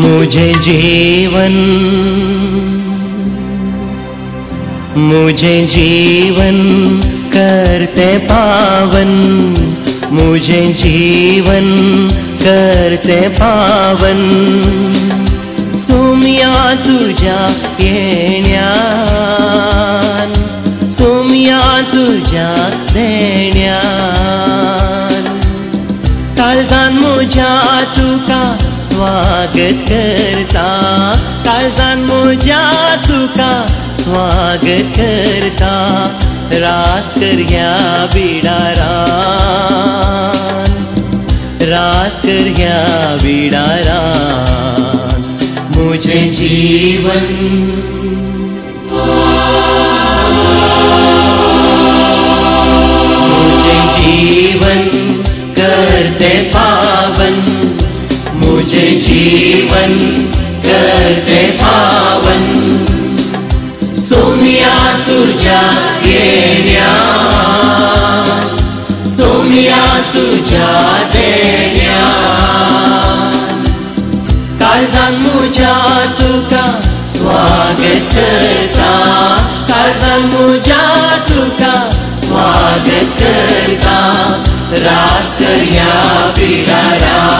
मुझे जीवन मुझे जीवन करते पावन, मुझे जीवन करते पावन। सोम्या तुझ्या येण्यान सोमिया तुझ्या देण्यान स्वागत करता काळजान म्हज्या तुका स्वागत करता रास करया बिडारान रास करया बिडारान मुझे जीवन। जीवन करते तुझ्या देण्या काळजान म्हज्या तुका स्वागत करता काळजान म्हज्या तुका स्वागत करता रास करया रास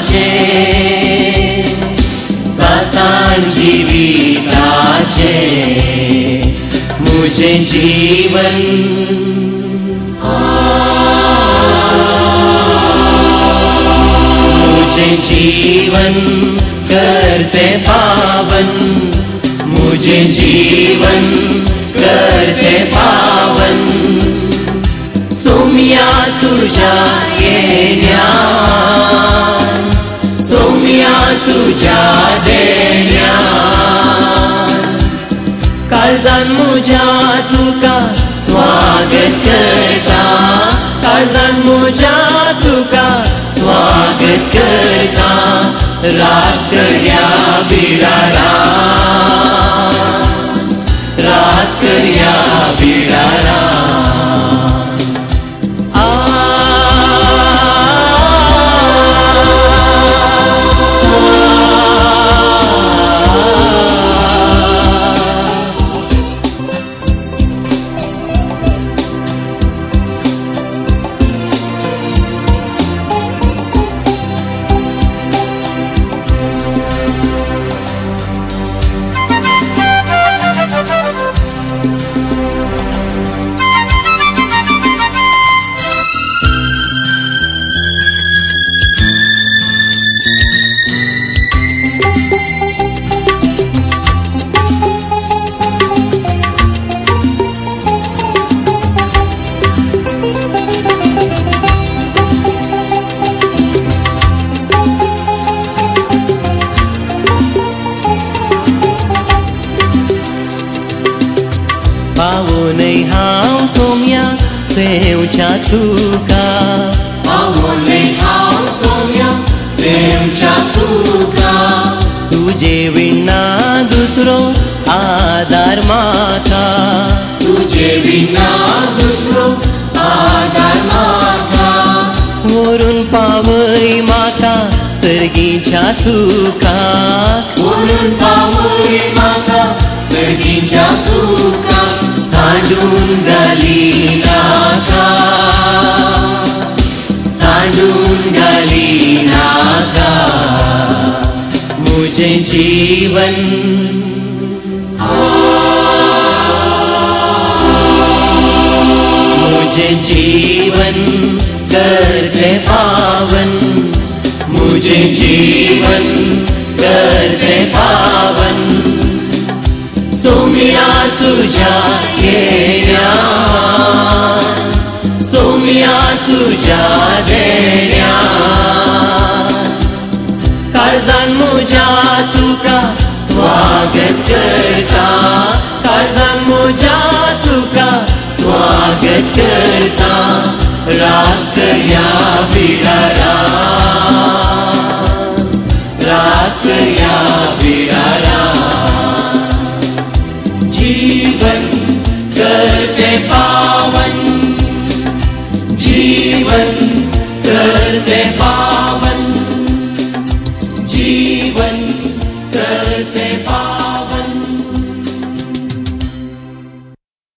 जिविताचे सासाण जिविताचे मुझे जीवन मुझे जीवन करते पावन। मुझे जीवन करते पावन। सोमिया तुझ्या येण्या तुझ्या देण्या काळजान म्हज्या तुका स्वागत करता। काळजान म्हज्या तुका स्वागत करता। रास करया बिडारा। रास पावलय हांव सोम्या सेवच्या तुका पावलय हांव सोम्या सेवच्या तुका तुजे विणा दुसरो आदार माता तुजे विणा दुसरो आदार माता मोरून पावय माता सर्गीच्या सुका वरून पावय माता सर्गीच्या सुका नाका सांडून घाली नाका म्हजें जीवन म्हजें जीवन करते पावन। मुझे जीवन करते पावन सोमिया तुझ्या येण्या सोमिया तुझ्या देण्या काळजान म्हज्या तुका स्वागत करता काळजान म्हज्या तुका स्वागत करता।